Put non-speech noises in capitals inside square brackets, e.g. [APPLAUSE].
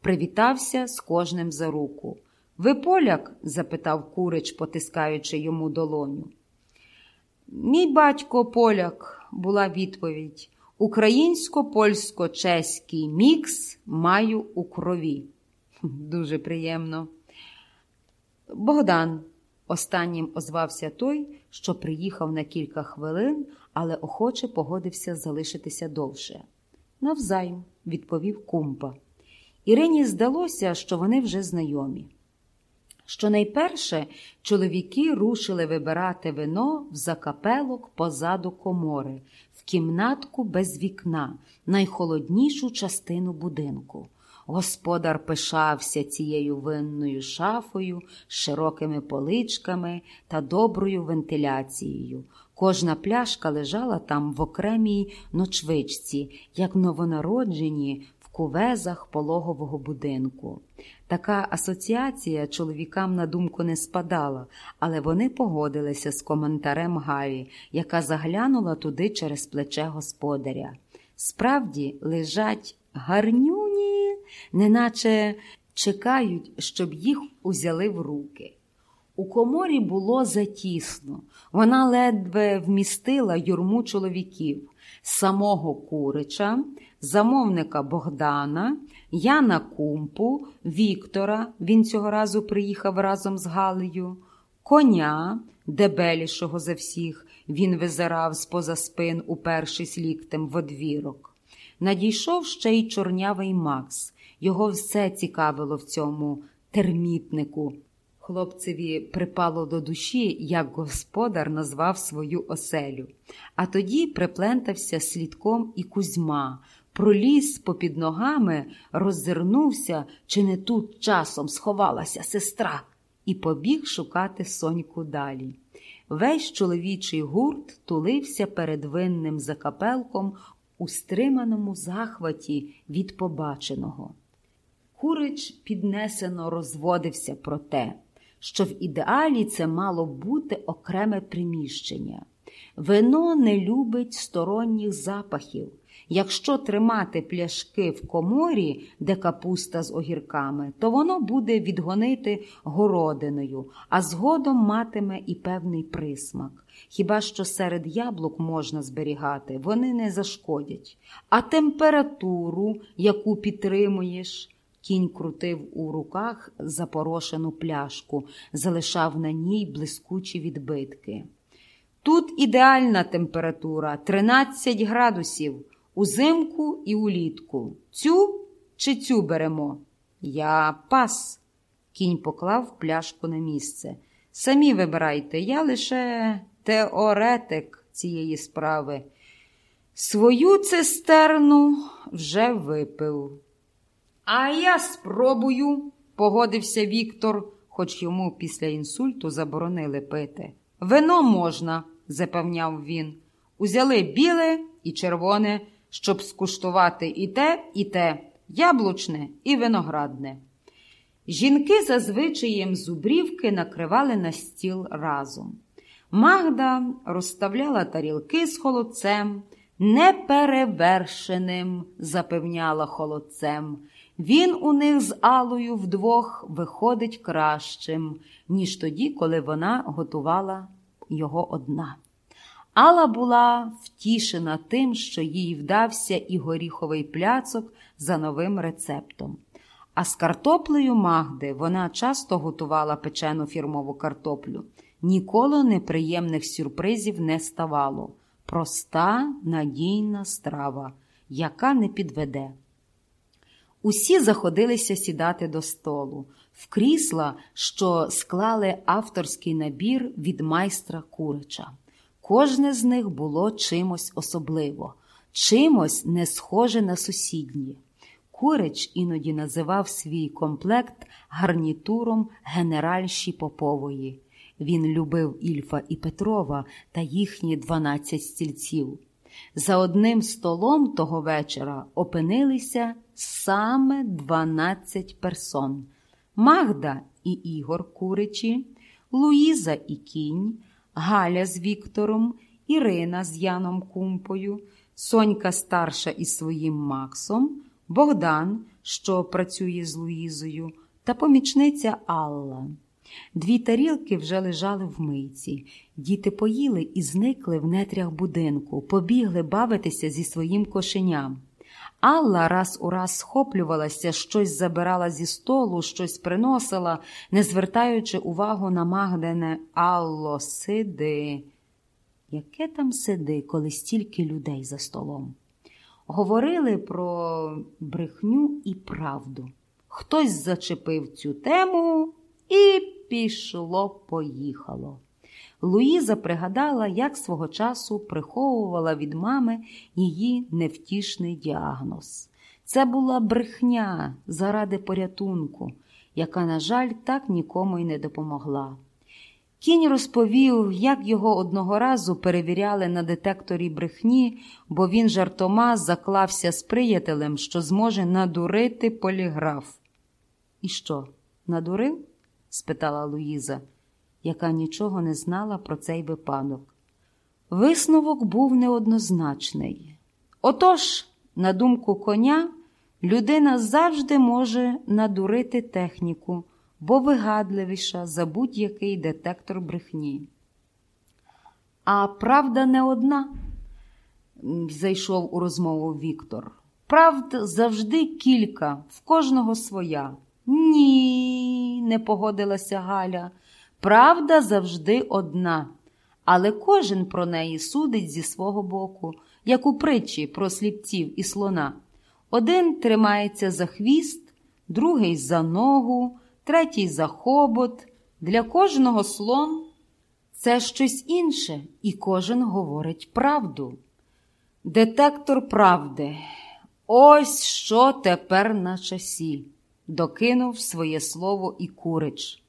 привітався з кожним за руку. Ви поляк? запитав курич, потискаючи йому долоню. Мій батько поляк, була відповідь. Українсько-польсько-чеський мікс маю у крові. [LAUGHS] Дуже приємно. Богдан, останнім озвався той, що приїхав на кілька хвилин, але охоче погодився залишитися довше. Навзайм, відповів кумпа. Ірині здалося, що вони вже знайомі. Щонайперше чоловіки рушили вибирати вино в закапелок позаду комори, в кімнатку без вікна, найхолоднішу частину будинку. Господар пишався цією винною шафою, широкими поличками та доброю вентиляцією. Кожна пляшка лежала там в окремій ночвичці, як новонароджені кувезах пологового будинку. Така асоціація чоловікам на думку не спадала, але вони погодилися з коментарем Гаррі, яка заглянула туди через плече господаря. Справді лежать гарнюні, неначе чекають, щоб їх узяли в руки. У коморі було затісно, вона ледве вмістила юрму чоловіків, самого Курича, замовника Богдана, Яна Кумпу, Віктора, він цього разу приїхав разом з Галею, коня, дебелішого за всіх, він визирав з поза спин, упершись ліктем в одвірок. Надійшов ще й чорнявий Макс. Його все цікавило в цьому термітнику. Хлопцеві припало до душі, як господар назвав свою оселю. А тоді приплентався слідком і Кузьма, проліз попід ногами, роззирнувся, чи не тут часом сховалася сестра, і побіг шукати соньку далі. Весь чоловічий гурт тулився перед винним закапелком у стриманому захваті від побаченого. Курич піднесено розводився про те, що в ідеалі це мало бути окреме приміщення. Вино не любить сторонніх запахів. Якщо тримати пляшки в коморі, де капуста з огірками, то воно буде відгонити городиною, а згодом матиме і певний присмак. Хіба що серед яблук можна зберігати, вони не зашкодять. А температуру, яку підтримуєш, кінь крутив у руках запорошену пляшку, залишав на ній блискучі відбитки. Тут ідеальна температура 13 градусів узимку і улітку. Цю чи цю беремо? Я пас. Кінь поклав пляшку на місце. Самі вибирайте, я лише теоретик цієї справи. Свою цистерну вже випив. А я спробую, погодився Віктор, хоч йому після інсульту заборонили пити. Вино можна, запевняв він. Узяли біле і червоне, щоб скуштувати і те, і те, яблучне і виноградне. Жінки за звичаєм зубрівки накривали на стіл разом. Магда розставляла тарілки з холодцем, неперевершеним, запевняла холодцем. Він у них з Алою вдвох виходить кращим, ніж тоді, коли вона готувала його одна. Алла була втішена тим, що їй вдався і горіховий пляцок за новим рецептом. А з картоплею Магди вона часто готувала печену фірмову картоплю. Ніколи неприємних сюрпризів не ставало. Проста, надійна страва, яка не підведе. Усі заходилися сідати до столу, в крісла, що склали авторський набір від майстра Курича. Кожне з них було чимось особливо, чимось не схоже на сусіднє. Курич іноді називав свій комплект гарнітуром генеральші Попової. Він любив Ільфа і Петрова та їхні дванадцять стільців. За одним столом того вечора опинилися саме дванадцять персон: Магда і Ігор Куричі, Луїза і кінь, Галя з Віктором, Ірина з Яном Кумпою, Сонька старша із своїм Максом, Богдан, що працює з Луїзою, та помічниця Алла. Дві тарілки вже лежали в мийці. Діти поїли і зникли в нетрях будинку, побігли бавитися зі своїм кошеням. Алла раз у раз схоплювалася, щось забирала зі столу, щось приносила, не звертаючи увагу на Магдене Алло, сиди. Яке там сиди, коли стільки людей за столом? Говорили про брехню і правду. Хтось зачепив цю тему і пішло-поїхало. Луїза пригадала, як свого часу приховувала від мами її невтішний діагноз. Це була брехня заради порятунку, яка, на жаль, так нікому й не допомогла. Кінь розповів, як його одного разу перевіряли на детекторі брехні, бо він жартома заклався з приятелем, що зможе надурити поліграф. І що, надурив? спитала Луїза яка нічого не знала про цей випадок. Висновок був неоднозначний. Отож, на думку коня, людина завжди може надурити техніку, бо вигадливіша за будь-який детектор брехні. А правда не одна, зайшов у розмову Віктор. Правд завжди кілька, в кожного своя. Ні, не погодилася Галя. Правда завжди одна, але кожен про неї судить зі свого боку, як у притчі про сліпців і слона. Один тримається за хвіст, другий за ногу, третій за хобот. Для кожного слон це щось інше, і кожен говорить правду. Детектор правди. Ось що тепер на часі, докинув своє слово і курич.